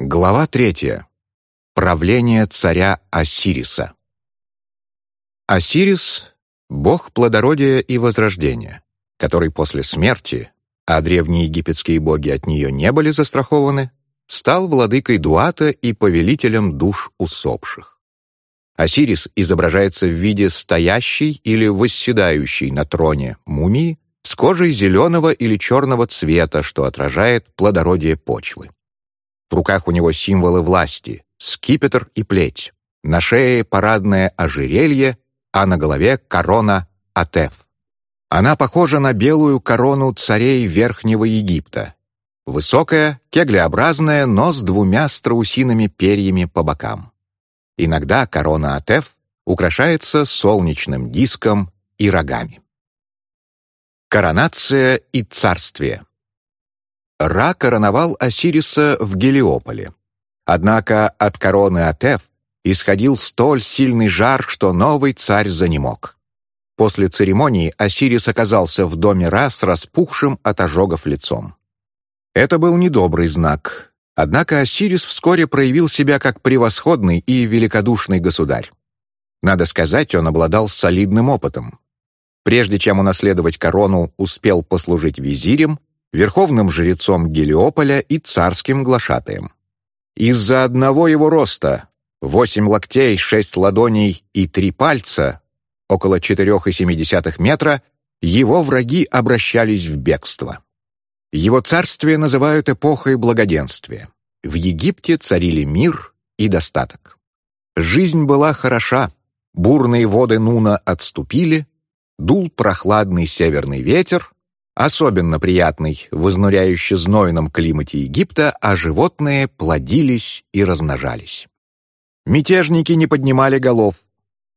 Глава третья. Правление царя Осириса. Осирис — бог плодородия и возрождения, который после смерти, а древние египетские боги от нее не были застрахованы, стал владыкой Дуата и повелителем душ усопших. Осирис изображается в виде стоящей или восседающей на троне мумии с кожей зеленого или черного цвета, что отражает плодородие почвы. В руках у него символы власти — скипетр и плеть. На шее парадное ожерелье, а на голове корона Атеф. Она похожа на белую корону царей Верхнего Египта. Высокая, кеглеобразная, но с двумя страусиными перьями по бокам. Иногда корона Атеф украшается солнечным диском и рогами. Коронация и царствие Ра короновал Осириса в Гелиополе. Однако от короны Атеф исходил столь сильный жар, что новый царь занемог. После церемонии Осирис оказался в доме Ра с распухшим от ожогов лицом. Это был недобрый знак, однако Осирис вскоре проявил себя как превосходный и великодушный государь. Надо сказать, он обладал солидным опытом. Прежде чем унаследовать корону, успел послужить визирем, верховным жрецом Гелиополя и царским глашатаем. Из-за одного его роста — восемь локтей, шесть ладоней и три пальца, около четырех и семидесятых метра, его враги обращались в бегство. Его царствие называют эпохой благоденствия. В Египте царили мир и достаток. Жизнь была хороша, бурные воды Нуна отступили, дул прохладный северный ветер, особенно приятный в изнуряюще знойном климате Египта, а животные плодились и размножались. Мятежники не поднимали голов,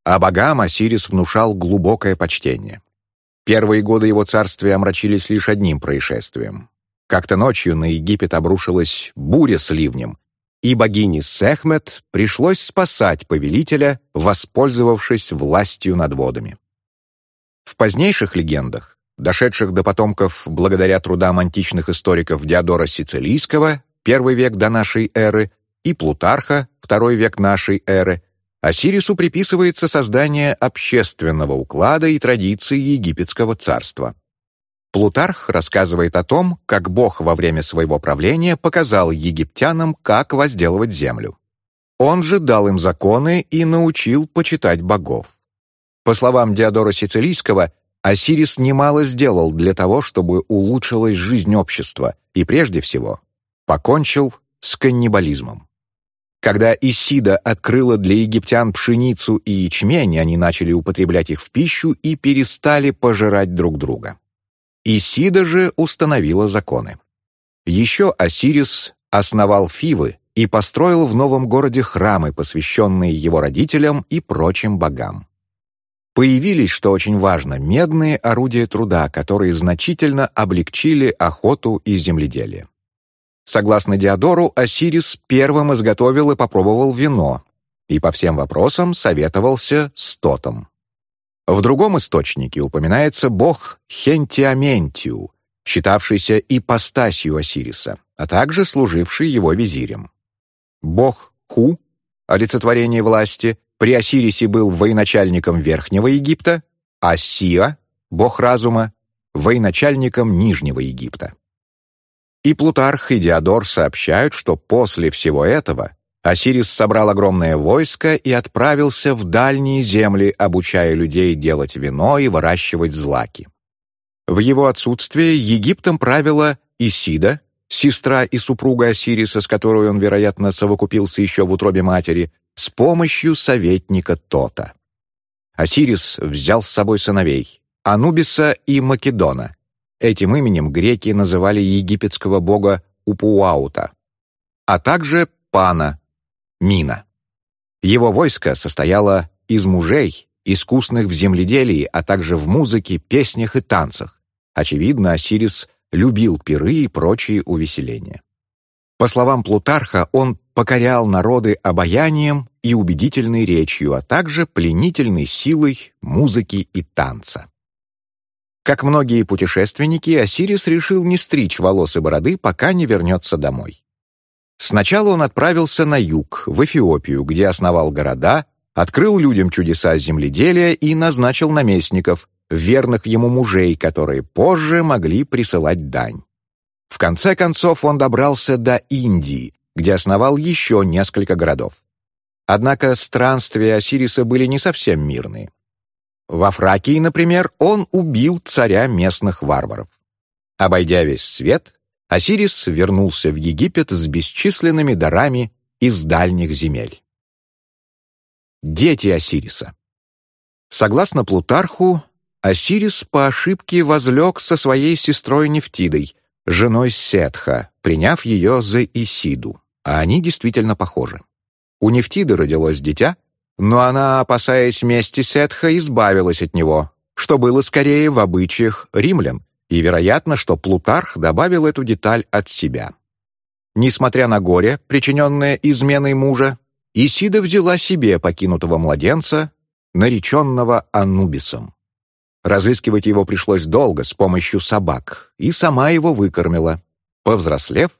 а богам Осирис внушал глубокое почтение. Первые годы его царствия омрачились лишь одним происшествием. Как-то ночью на Египет обрушилась буря с ливнем, и богине Сехмет пришлось спасать повелителя, воспользовавшись властью над водами. В позднейших легендах дошедших до потомков благодаря трудам античных историков Диодора Сицилийского, первый век до нашей эры, и Плутарха, второй век нашей эры, Осирису приписывается создание общественного уклада и традиций египетского царства. Плутарх рассказывает о том, как Бог во время своего правления показал египтянам, как возделывать землю. Он же дал им законы и научил почитать богов. По словам Диодора Сицилийского, Осирис немало сделал для того, чтобы улучшилась жизнь общества и, прежде всего, покончил с каннибализмом. Когда Исида открыла для египтян пшеницу и ячмень, они начали употреблять их в пищу и перестали пожирать друг друга. Исида же установила законы. Еще Осирис основал Фивы и построил в новом городе храмы, посвященные его родителям и прочим богам. Появились, что очень важно, медные орудия труда, которые значительно облегчили охоту и земледелие. Согласно Диодору, Осирис первым изготовил и попробовал вино, и по всем вопросам советовался с Тотом. В другом источнике упоминается бог Хентиаментию, считавшийся ипостасью Осириса, а также служивший его визирем. Бог Ху, олицетворение власти, при Осирисе был военачальником Верхнего Египта, а Сиа, бог разума, военачальником Нижнего Египта. И Плутарх, и Диодор сообщают, что после всего этого Осирис собрал огромное войско и отправился в дальние земли, обучая людей делать вино и выращивать злаки. В его отсутствие Египтом правила Исида, сестра и супруга Осириса, с которой он, вероятно, совокупился еще в утробе матери, с помощью советника Тота. Осирис взял с собой сыновей — Анубиса и Македона. Этим именем греки называли египетского бога Упуаута, а также Пана, Мина. Его войско состояло из мужей, искусных в земледелии, а также в музыке, песнях и танцах. Очевидно, Осирис любил пиры и прочие увеселения. По словам Плутарха, он покорял народы обаянием и убедительной речью, а также пленительной силой музыки и танца. Как многие путешественники, Осирис решил не стричь волосы бороды, пока не вернется домой. Сначала он отправился на юг, в Эфиопию, где основал города, открыл людям чудеса земледелия и назначил наместников, верных ему мужей, которые позже могли присылать дань. В конце концов он добрался до Индии, где основал еще несколько городов. Однако странствия Осириса были не совсем мирные. Во Фракии, например, он убил царя местных варваров. Обойдя весь свет, Осирис вернулся в Египет с бесчисленными дарами из дальних земель. Дети Осириса Согласно Плутарху, Осирис по ошибке возлег со своей сестрой Нефтидой, женой Сетха, приняв ее за Исиду, а они действительно похожи. У Нефтиды родилось дитя, но она, опасаясь мести Сетха, избавилась от него, что было скорее в обычаях римлян, и вероятно, что Плутарх добавил эту деталь от себя. Несмотря на горе, причиненное изменой мужа, Исида взяла себе покинутого младенца, нареченного Анубисом. Разыскивать его пришлось долго с помощью собак, и сама его выкормила. Повзрослев,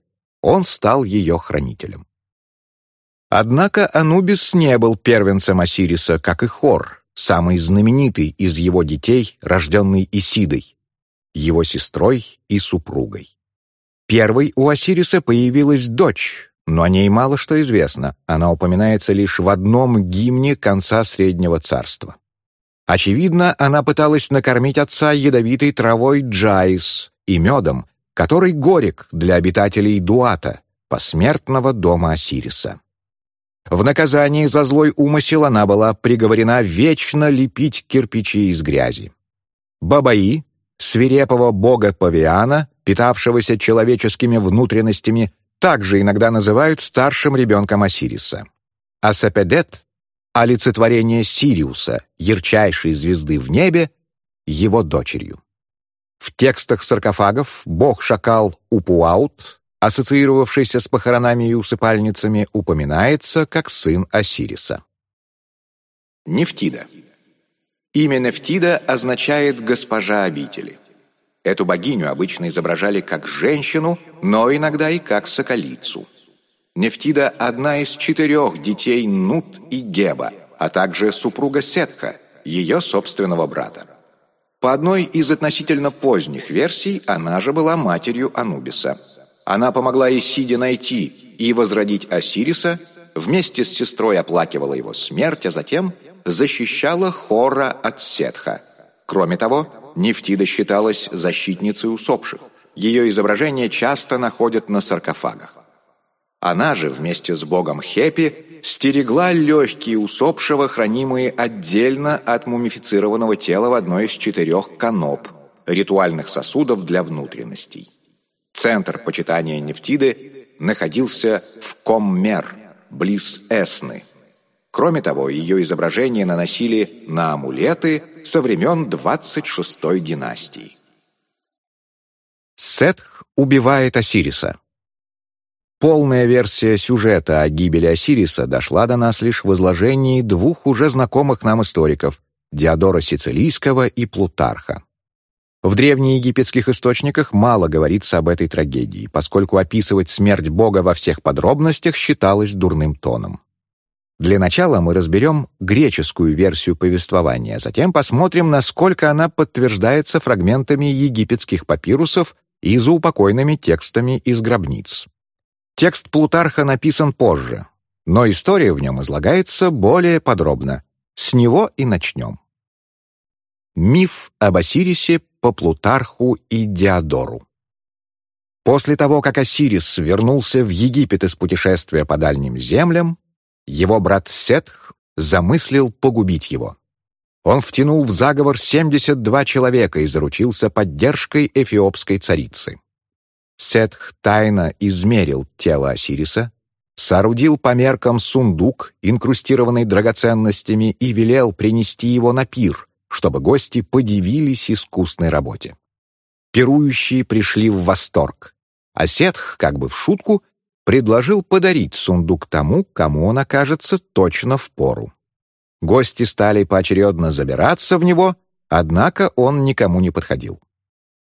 он стал ее хранителем. Однако Анубис не был первенцем Осириса, как и Хор, самый знаменитый из его детей, рожденный Исидой, его сестрой и супругой. Первой у Осириса появилась дочь, но о ней мало что известно, она упоминается лишь в одном гимне конца Среднего Царства. Очевидно, она пыталась накормить отца ядовитой травой джайс и медом, который горек для обитателей Дуата, посмертного дома Осириса. В наказании за злой умысел она была приговорена вечно лепить кирпичи из грязи. Бабаи, свирепого бога Павиана, питавшегося человеческими внутренностями, также иногда называют старшим ребенком Осириса. А Сапедет — олицетворение Сириуса, ярчайшей звезды в небе, его дочерью. В текстах саркофагов бог-шакал Упуаут ассоциировавшийся с похоронами и усыпальницами, упоминается как сын Осириса. Нефтида. Имя Нефтида означает «госпожа обители». Эту богиню обычно изображали как женщину, но иногда и как соколицу. Нефтида – одна из четырех детей Нут и Геба, а также супруга Сетха, ее собственного брата. По одной из относительно поздних версий, она же была матерью Анубиса – она помогла Исиде найти и возродить Осириса, вместе с сестрой оплакивала его смерть, а затем защищала Хора от Сетха. Кроме того, Нефтида считалась защитницей усопших. Ее изображения часто находят на саркофагах. Она же вместе с богом Хепи стерегла легкие усопшего, хранимые отдельно от мумифицированного тела в одной из четырех каноп, ритуальных сосудов для внутренностей. Центр почитания Нефтиды находился в Коммер, близ Эсны. Кроме того, ее изображения наносили на амулеты со времен 26-й династии. Сетх убивает Осириса. Полная версия сюжета о гибели Осириса дошла до нас лишь в изложении двух уже знакомых нам историков – Диодора Сицилийского и Плутарха. В древнеегипетских источниках мало говорится об этой трагедии, поскольку описывать смерть Бога во всех подробностях считалось дурным тоном. Для начала мы разберем греческую версию повествования, затем посмотрим, насколько она подтверждается фрагментами египетских папирусов и заупокойными текстами из гробниц. Текст Плутарха написан позже, но история в нем излагается более подробно. С него и начнем. Миф об Осирисе по Плутарху и Диодору. После того, как Осирис вернулся в Египет из путешествия по дальним землям, его брат Сетх замыслил погубить его. Он втянул в заговор 72 человека и заручился поддержкой эфиопской царицы. Сетх тайно измерил тело Осириса, соорудил по меркам сундук, инкрустированный драгоценностями, и велел принести его на пир, чтобы гости подивились искусной работе. Пирующие пришли в восторг, а Сетх, как бы в шутку, предложил подарить сундук тому, кому он окажется точно в пору. Гости стали поочередно забираться в него, однако он никому не подходил.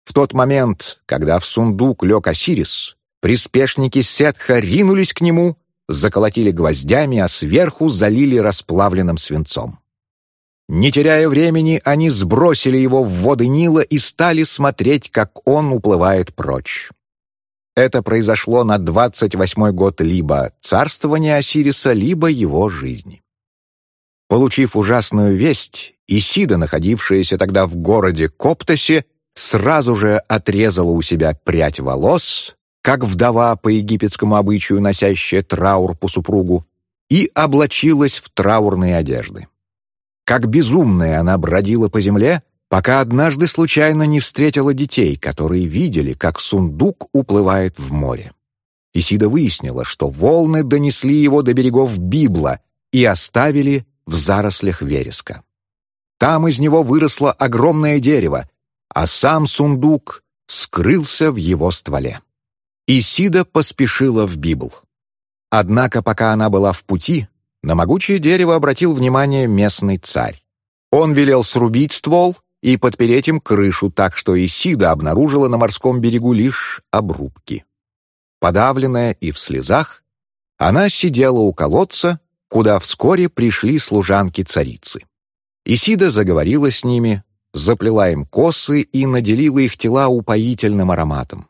В тот момент, когда в сундук лег Осирис, приспешники Сетха ринулись к нему, заколотили гвоздями, а сверху залили расплавленным свинцом. Не теряя времени, они сбросили его в воды Нила и стали смотреть, как он уплывает прочь. Это произошло на 28-й год либо царствования Осириса, либо его жизни. Получив ужасную весть, Исида, находившаяся тогда в городе Коптосе, сразу же отрезала у себя прядь волос, как вдова по египетскому обычаю, носящая траур по супругу, и облачилась в траурные одежды. Как безумная она бродила по земле, пока однажды случайно не встретила детей, которые видели, как сундук уплывает в море. Исида выяснила, что волны донесли его до берегов Библа и оставили в зарослях вереска. Там из него выросло огромное дерево, а сам сундук скрылся в его стволе. Исида поспешила в Библ. Однако, пока она была в пути, на могучее дерево обратил внимание местный царь. Он велел срубить ствол и подпереть им крышу, так что Исида обнаружила на морском берегу лишь обрубки. Подавленная и в слезах, она сидела у колодца, куда вскоре пришли служанки царицы. Исида заговорила с ними, заплела им косы и наделила их тела упоительным ароматом.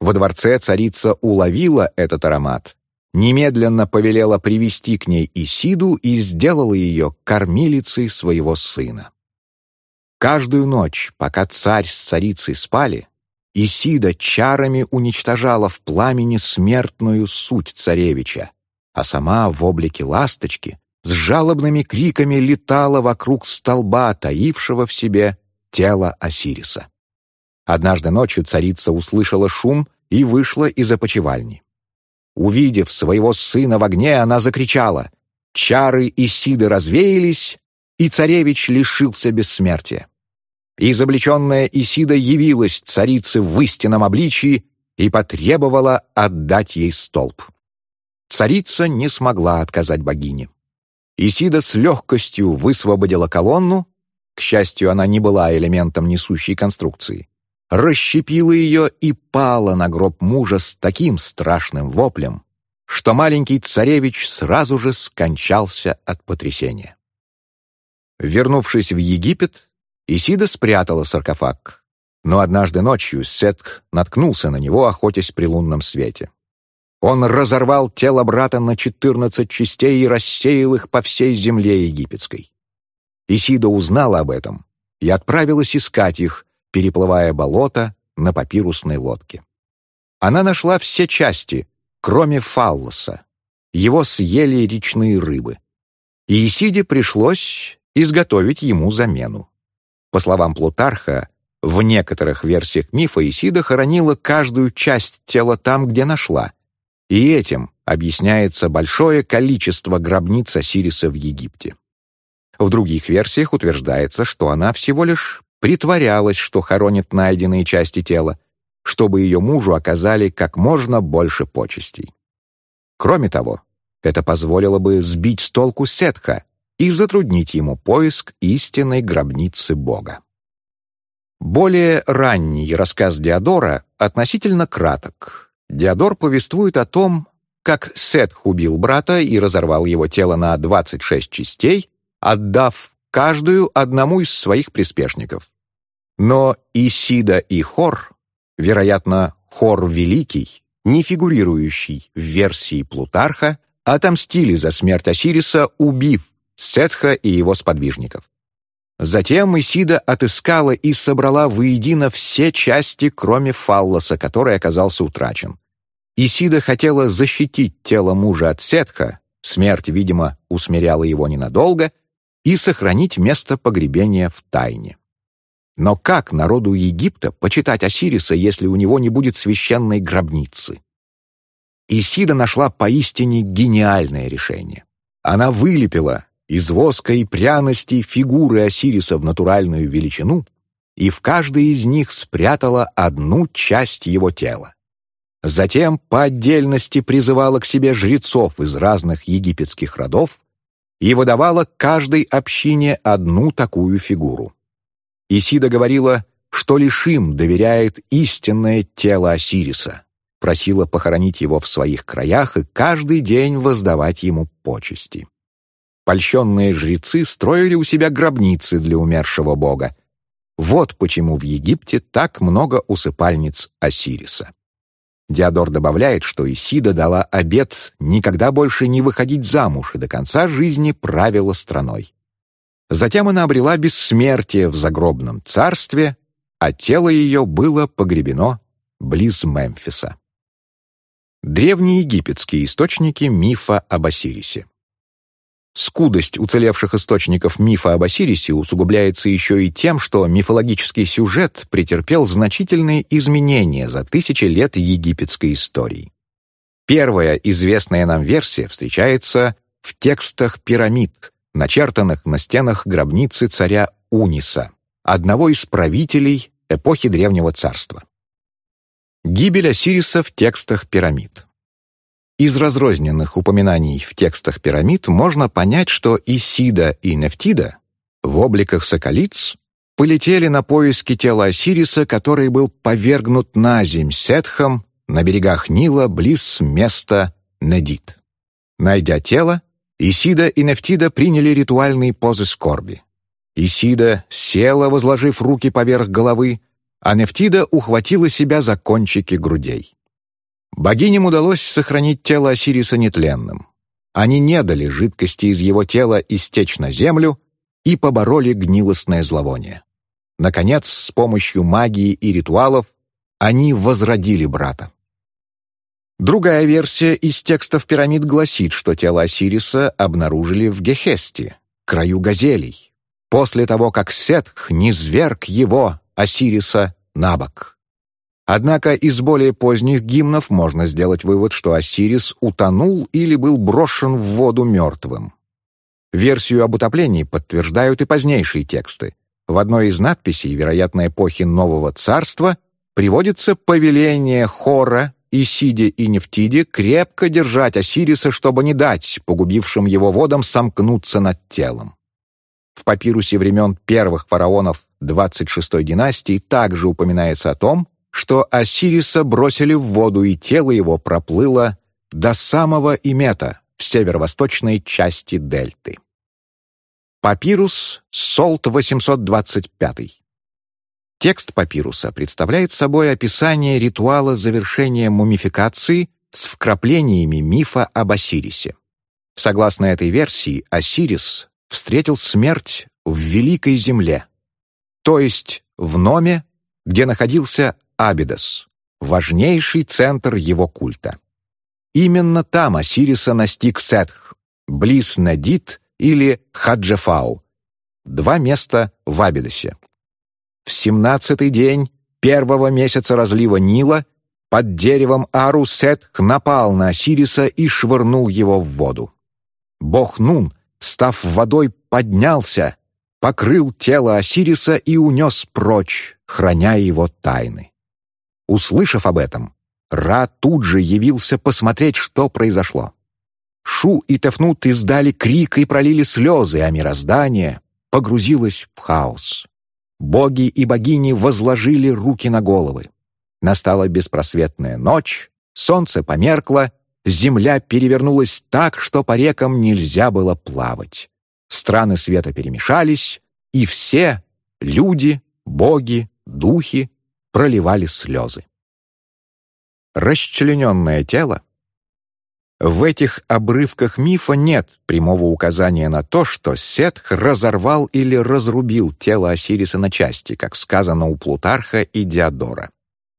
Во дворце царица уловила этот аромат, немедленно повелела привести к ней Исиду и сделала ее кормилицей своего сына. Каждую ночь, пока царь с царицей спали, Исида чарами уничтожала в пламени смертную суть царевича, а сама в облике ласточки с жалобными криками летала вокруг столба, таившего в себе тело Осириса. Однажды ночью царица услышала шум и вышла из опочивальни. Увидев своего сына в огне, она закричала. Чары Исиды развеялись, и царевич лишился бессмертия. Изобличенная Исида явилась царице в истинном обличии и потребовала отдать ей столб. Царица не смогла отказать богине. Исида с легкостью высвободила колонну, к счастью, она не была элементом несущей конструкции, расщепила ее и пала на гроб мужа с таким страшным воплем, что маленький царевич сразу же скончался от потрясения. Вернувшись в Египет, Исида спрятала саркофаг, но однажды ночью Сетх наткнулся на него, охотясь при лунном свете. Он разорвал тело брата на четырнадцать частей и рассеял их по всей земле египетской. Исида узнала об этом и отправилась искать их, переплывая болото на папирусной лодке. Она нашла все части, кроме фаллоса. Его съели речные рыбы. И Исиде пришлось изготовить ему замену. По словам Плутарха, в некоторых версиях мифа Исида хоронила каждую часть тела там, где нашла, и этим объясняется большое количество гробниц Осириса в Египте. В других версиях утверждается, что она всего лишь притворялась, что хоронит найденные части тела, чтобы ее мужу оказали как можно больше почестей. Кроме того, это позволило бы сбить с толку Сетха и затруднить ему поиск истинной гробницы Бога. Более ранний рассказ Диодора относительно краток, Диодор повествует о том, как Сетх убил брата и разорвал его тело на 26 частей, отдав каждую одному из своих приспешников. Но Исида и Хор, вероятно, Хор Великий, не фигурирующий в версии Плутарха, отомстили за смерть Осириса, убив Сетха и его сподвижников. Затем Исида отыскала и собрала воедино все части, кроме фаллоса, который оказался утрачен. Исида хотела защитить тело мужа от Сетха, смерть, видимо, усмиряла его ненадолго, и сохранить место погребения в тайне. Но как народу Египта почитать Осириса, если у него не будет священной гробницы? Исида нашла поистине гениальное решение. Она вылепила из воска и пряностей фигуры Осириса в натуральную величину и в каждой из них спрятала одну часть его тела. Затем по отдельности призывала к себе жрецов из разных египетских родов и выдавала каждой общине одну такую фигуру. Исида говорила, что лишь им доверяет истинное тело Осириса, просила похоронить его в своих краях и каждый день воздавать ему почести. Польщенные жрецы строили у себя гробницы для умершего бога. Вот почему в Египте так много усыпальниц Осириса. Диодор добавляет, что Исида дала обет никогда больше не выходить замуж и до конца жизни правила страной. Затем она обрела бессмертие в загробном царстве, а тело ее было погребено близ Мемфиса. Древние египетские источники мифа об Осирисе. Скудость уцелевших источников мифа об Осирисе усугубляется еще и тем, что мифологический сюжет претерпел значительные изменения за тысячи лет египетской истории. Первая известная нам версия встречается в текстах пирамид, начертанных на стенах гробницы царя Униса, одного из правителей эпохи Древнего Царства. Гибель Осириса в текстах пирамид. Из разрозненных упоминаний в текстах пирамид можно понять, что Исида и Нефтида в обликах соколиц полетели на поиски тела Осириса, который был повергнут на земь Сетхом на берегах Нила близ места Недит. Найдя тело, Исида и Нефтида приняли ритуальные позы скорби. Исида села, возложив руки поверх головы, а Нефтида ухватила себя за кончики грудей. Богиням удалось сохранить тело Осириса нетленным. Они не дали жидкости из его тела истечь на землю и побороли гнилостное зловоние. Наконец, с помощью магии и ритуалов они возродили брата. Другая версия из текстов пирамид гласит, что тело Осириса обнаружили в Гехесте, краю газелей, после того, как Сетх низверг его, Осириса, на бок. Однако из более поздних гимнов можно сделать вывод, что Осирис утонул или был брошен в воду мертвым. Версию об утоплении подтверждают и позднейшие тексты. В одной из надписей, вероятно, эпохи Нового Царства, приводится повеление Хора Исиде и Нефтиде крепко держать Осириса, чтобы не дать погубившим его водам сомкнуться над телом. В папирусе времен первых фараонов 26-й династии также упоминается о том, что Осириса бросили в воду, и тело его проплыло до самого Имета в северо-восточной части дельты. Папирус Солт 825. Текст папируса представляет собой описание ритуала завершения мумификации с вкраплениями мифа об Осирисе. Согласно этой версии, Осирис встретил смерть в Великой Земле, то есть в Номе, где находился Абидос, важнейший центр его культа. Именно там Осириса настиг Сетх, близ Надит или Хаджефау, два места в Абидосе. В семнадцатый день первого месяца разлива Нила под деревом Ару Сетх напал на Осириса и швырнул его в воду. Бог Нун, став водой, поднялся, покрыл тело Осириса и унес прочь, храня его тайны. Услышав об этом, Ра тут же явился посмотреть, что произошло. Шу и Тефнут издали крик и пролили слезы, а мироздание погрузилось в хаос. Боги и богини возложили руки на головы. Настала беспросветная ночь, солнце померкло, земля перевернулась так, что по рекам нельзя было плавать. Страны света перемешались, и все — люди, боги, духи проливали слезы. Расчлененное тело в этих обрывках мифа нет прямого указания на то, что Сетх разорвал или разрубил тело Осириса на части, как сказано у Плутарха и Диодора.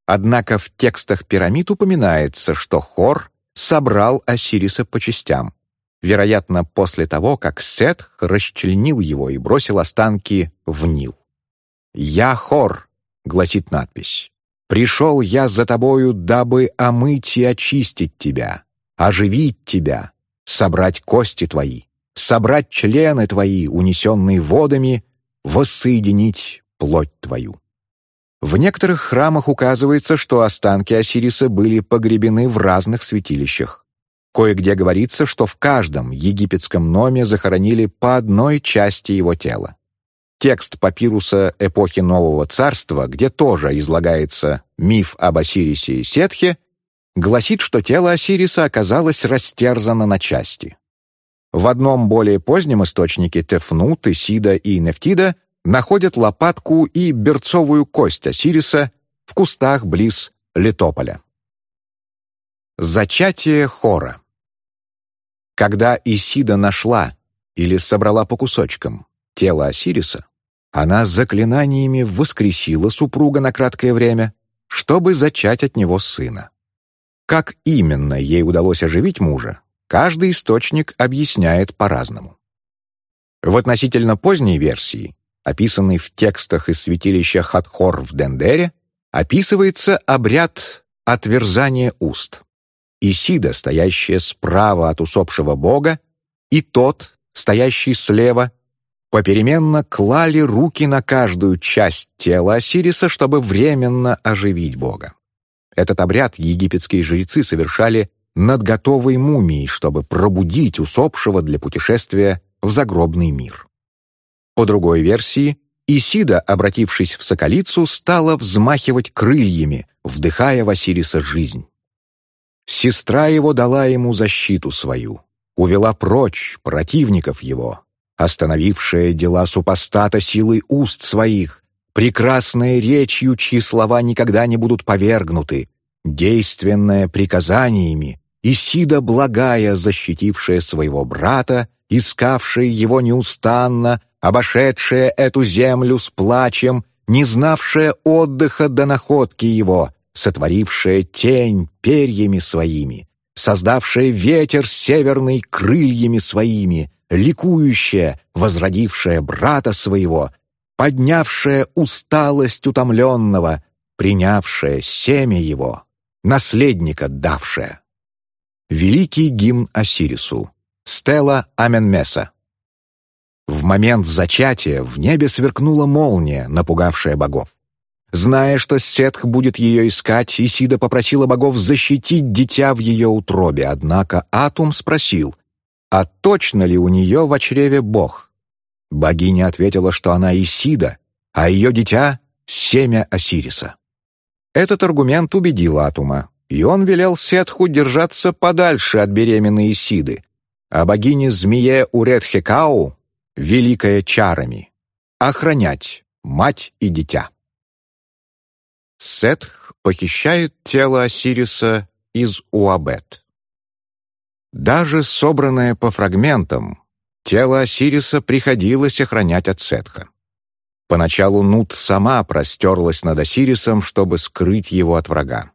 Однако в текстах пирамид упоминается, что Хор собрал Осириса по частям, вероятно, после того, как Сетх расчленил его и бросил останки в Нил. «Я Хор», гласит надпись. «Пришел я за тобою, дабы омыть и очистить тебя, оживить тебя, собрать кости твои, собрать члены твои, унесенные водами, воссоединить плоть твою». В некоторых храмах указывается, что останки Осириса были погребены в разных святилищах. Кое-где говорится, что в каждом египетском номе захоронили по одной части его тела. Текст папируса эпохи Нового Царства, где тоже излагается миф об Осирисе и Сетхе, гласит, что тело Осириса оказалось растерзано на части. В одном более позднем источнике Тефнут, Исида и Нефтида находят лопатку и берцовую кость Осириса в кустах близ Литополя. Зачатие хора Когда Исида нашла или собрала по кусочкам тело Осириса, она заклинаниями воскресила супруга на краткое время, чтобы зачать от него сына. Как именно ей удалось оживить мужа, каждый источник объясняет по-разному. В относительно поздней версии, описанной в текстах из святилища Хатхор в Дендере, описывается обряд отверзания уст. Исида, стоящая справа от усопшего бога, и тот, стоящий слева, попеременно клали руки на каждую часть тела Осириса, чтобы временно оживить бога. Этот обряд египетские жрецы совершали над готовой мумией, чтобы пробудить усопшего для путешествия в загробный мир. По другой версии, Исида, обратившись в соколицу, стала взмахивать крыльями, вдыхая в Осириса жизнь. Сестра его дала ему защиту свою, увела прочь противников его, остановившая дела супостата силой уст своих, прекрасная речью, чьи слова никогда не будут повергнуты, действенная приказаниями, Исида благая, защитившая своего брата, искавшая его неустанно, обошедшая эту землю с плачем, не знавшая отдыха до находки его, сотворившая тень перьями своими, создавшая ветер северный крыльями своими, ликующая, возродившая брата своего, поднявшая усталость утомленного, принявшая семя его, наследника давшая. Великий гимн Осирису. Стела Аменмеса. В момент зачатия в небе сверкнула молния, напугавшая богов. Зная, что Сетх будет ее искать, Исида попросила богов защитить дитя в ее утробе, однако Атум спросил, а точно ли у нее в чреве бог? Богиня ответила, что она Исида, а ее дитя — семя Осириса. Этот аргумент убедил Атума, и он велел Сетху держаться подальше от беременной Исиды, а богине-змее Уретхекау, великая чарами, охранять мать и дитя. Сетх похищает тело Осириса из Уабет. Даже собранное по фрагментам, тело Осириса приходилось охранять от Сетха. Поначалу Нут сама простерлась над Осирисом, чтобы скрыть его от врага.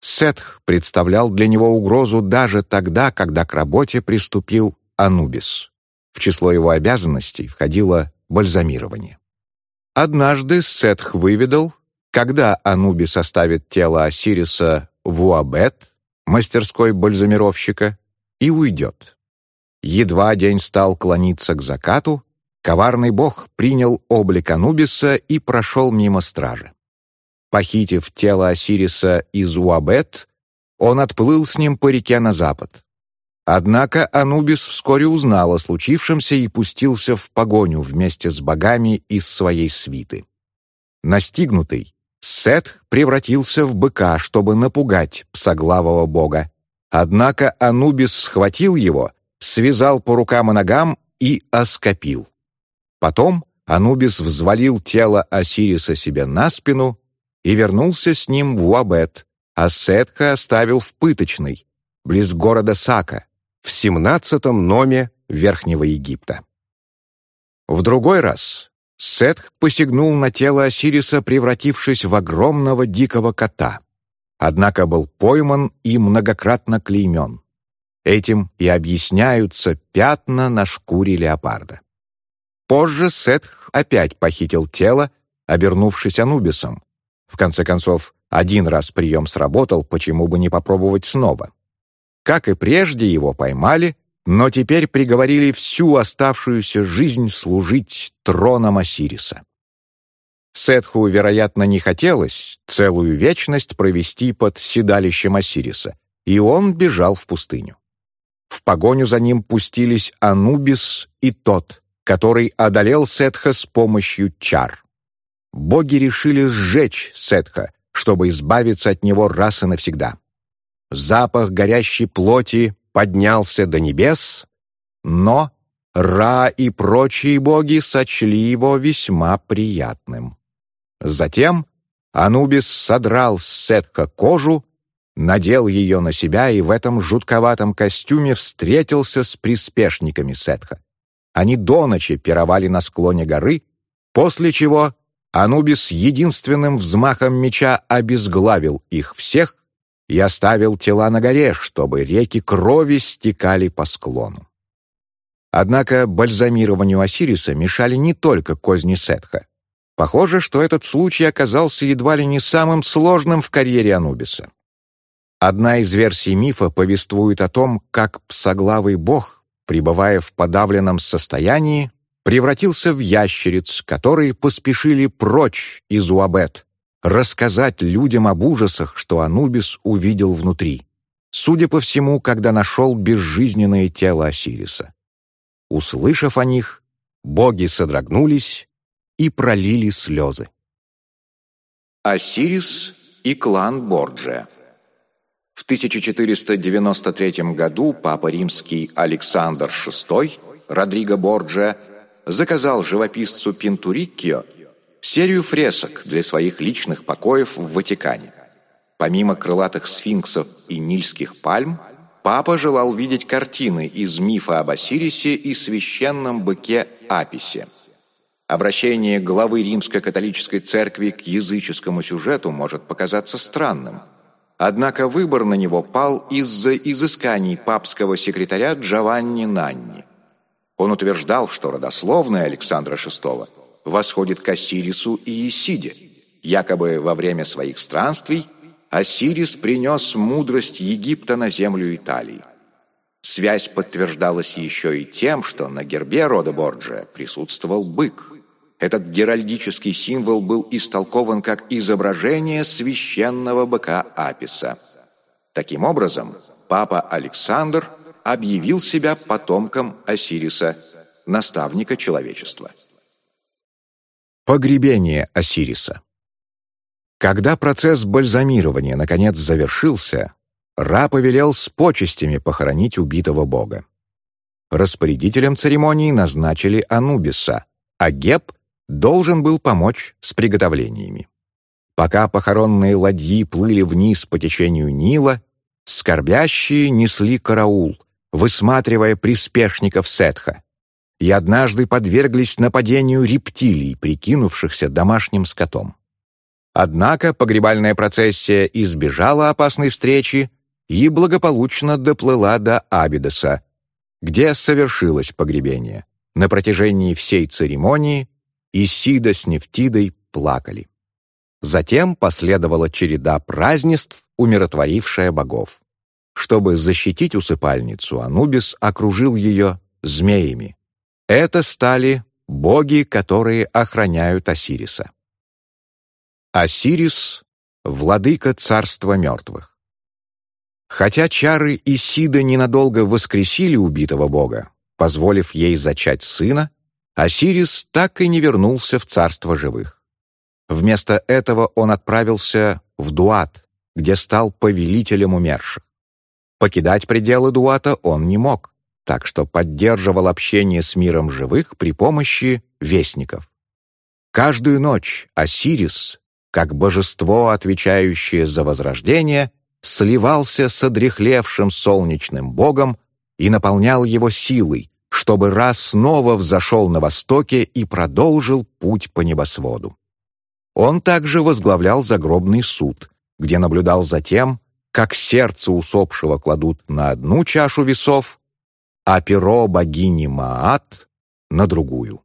Сетх представлял для него угрозу даже тогда, когда к работе приступил Анубис. В число его обязанностей входило бальзамирование. Однажды Сетх выведал, когда Анубис оставит тело Осириса в Уабет, мастерской бальзамировщика, и уйдет. Едва день стал клониться к закату, коварный бог принял облик Анубиса и прошел мимо стражи. Похитив тело Осириса из Уабет, он отплыл с ним по реке на запад. Однако Анубис вскоре узнал о случившемся и пустился в погоню вместе с богами из своей свиты. Настигнутый, Сет превратился в быка, чтобы напугать псоглавого бога. Однако Анубис схватил его, связал по рукам и ногам и оскопил. Потом Анубис взвалил тело Осириса себе на спину и вернулся с ним в Уабет, а Сетха оставил в пыточной, близ города Сака, в семнадцатом номе Верхнего Египта. В другой раз Сетх посягнул на тело Осириса, превратившись в огромного дикого кота однако был пойман и многократно клеймен. Этим и объясняются пятна на шкуре леопарда. Позже Сетх опять похитил тело, обернувшись Анубисом. В конце концов, один раз прием сработал, почему бы не попробовать снова. Как и прежде, его поймали, но теперь приговорили всю оставшуюся жизнь служить троном Осириса. Сетху, вероятно, не хотелось целую вечность провести под седалищем Осириса, и он бежал в пустыню. В погоню за ним пустились Анубис и тот, который одолел Сетха с помощью чар. Боги решили сжечь Сетха, чтобы избавиться от него раз и навсегда. запах горящей плоти поднялся до небес, но Ра и прочие боги сочли его весьма приятным. Затем Анубис содрал с Сетка кожу, надел ее на себя и в этом жутковатом костюме встретился с приспешниками Сетха. Они до ночи пировали на склоне горы, после чего Анубис единственным взмахом меча обезглавил их всех и оставил тела на горе, чтобы реки крови стекали по склону. Однако бальзамированию Осириса мешали не только козни Сетха. Похоже, что этот случай оказался едва ли не самым сложным в карьере Анубиса. Одна из версий мифа повествует о том, как псоглавый бог, пребывая в подавленном состоянии, превратился в ящериц, которые поспешили прочь из Уабет, рассказать людям об ужасах, что Анубис увидел внутри. Судя по всему, когда нашел безжизненное тело Осириса. Услышав о них, боги содрогнулись и пролили слезы. Осирис и клан Борджия В 1493 году папа римский Александр VI, Родриго Борджия, заказал живописцу Пинтуриккио серию фресок для своих личных покоев в Ватикане. Помимо крылатых сфинксов и нильских пальм, папа желал видеть картины из мифа об Осирисе и священном быке Аписе. Обращение главы римско-католической церкви к языческому сюжету может показаться странным. Однако выбор на него пал из-за изысканий папского секретаря Джованни Нанни. Он утверждал, что родословная Александра VI восходит к Осирису и Исиде. Якобы во время своих странствий Осирис принес мудрость Египта на землю Италии. Связь подтверждалась еще и тем, что на гербе рода Борджия присутствовал бык. Этот геральдический символ был истолкован как изображение священного быка Аписа. Таким образом, папа Александр объявил себя потомком Осириса, наставника человечества. Погребение Осириса Когда процесс бальзамирования наконец завершился, Ра повелел с почестями похоронить убитого бога. Распорядителем церемонии назначили Анубиса, а Геб должен был помочь с приготовлениями. Пока похоронные ладьи плыли вниз по течению Нила, скорбящие несли караул, высматривая приспешников Сетха и однажды подверглись нападению рептилий, прикинувшихся домашним скотом. Однако погребальная процессия избежала опасной встречи и благополучно доплыла до Абидоса, где совершилось погребение. На протяжении всей церемонии Исида с Нефтидой плакали. Затем последовала череда празднеств, умиротворившая богов. Чтобы защитить усыпальницу, Анубис окружил ее змеями, это стали боги, которые охраняют Осириса. Осирис — владыка царства мертвых. Хотя чары Исида ненадолго воскресили убитого бога, позволив ей зачать сына, Осирис так и не вернулся в царство живых. Вместо этого он отправился в Дуат, где стал повелителем умерших. Покидать пределы Дуата он не мог, так что поддерживал общение с миром живых при помощи вестников. Каждую ночь Осирис, как божество, отвечающее за возрождение, сливался с одрехлевшим солнечным богом и наполнял его силой, чтобы раз снова взошел на востоке и продолжил путь по небосводу. Он также возглавлял загробный суд, где наблюдал за тем, как сердце усопшего кладут на одну чашу весов, а перо богини Маат — на другую.